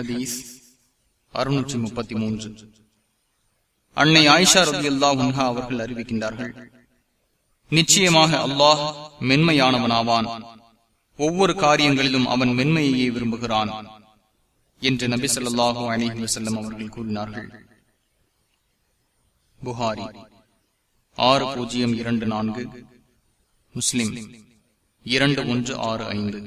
ஹதீஸ் அறுநூற்றி முப்பத்தி மூன்று. அன்னை ஆயிஷா ரவி அல்லா உன்ஹா அவர்கள் அறிவிக்கின்றார்கள் நிச்சயமாக அல்லாஹ் மென்மையானவனாவான். ஒவ்வொரு காரியங்களிலும் அவன் மென்மையையே விரும்புகிறான் என்று நபி சொல்லாஹு அலிஹி வசல்லம் அவர்கள் கூறினார்கள். புகாரி ஆறு பூஜ்ஜியம் இரண்டு நான்கு முஸ்லிம் இரண்டு ஒன்று ஆறு ஐந்து.